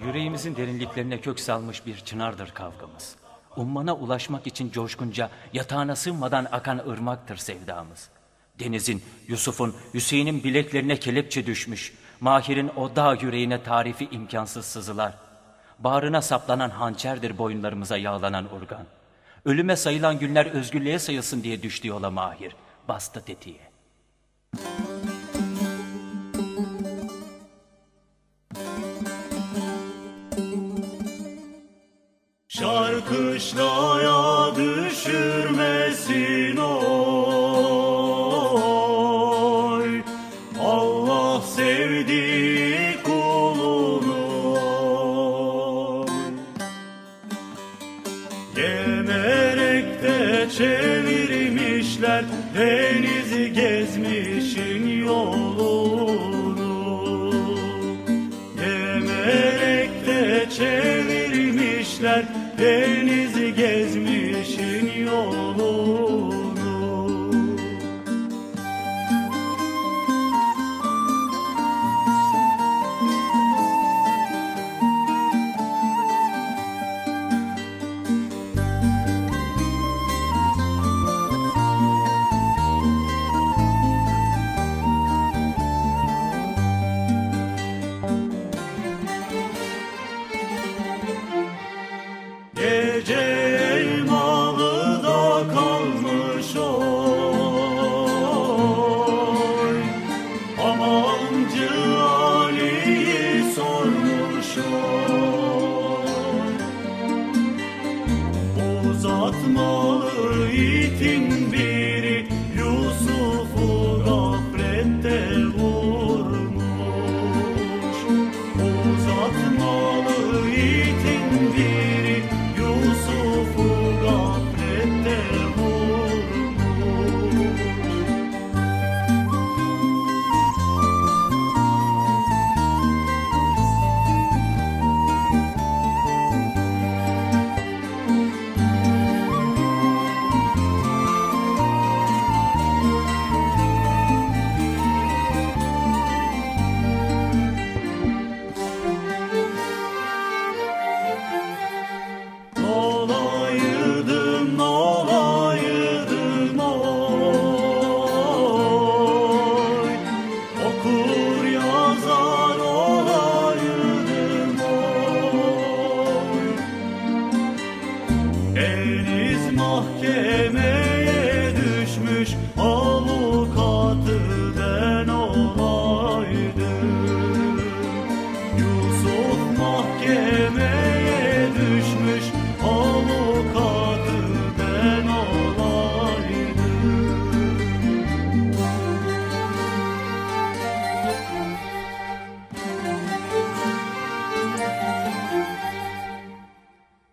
Yüreğimizin derinliklerine kök salmış bir çınardır kavgamız. Ummana ulaşmak için coşkunca yatağına sığmadan akan ırmaktır sevdamız. Deniz'in, Yusuf'un, Hüseyin'in bileklerine kelepçe düşmüş. Mahir'in o dağ yüreğine tarifi imkansız sızılar. Bağrına saplanan hançerdir boyunlarımıza yağlanan urgan. Ölüme sayılan günler özgürlüğe sayılsın diye düştü yola Mahir. Bastı tetiğe. Şarkışlaya düşürmesin oy. Allah sevdiği kulunu Gemerekte çevirmişler Denizi gezmişin yolunu Denizi gezmişin yolunu Gece elmalıda kalmış oy. Ali'yi sormuş oy. Uzatmalı itin Deniz mahkemeye düşmüş avukatı ben olaydım. Yusuf mahkemeye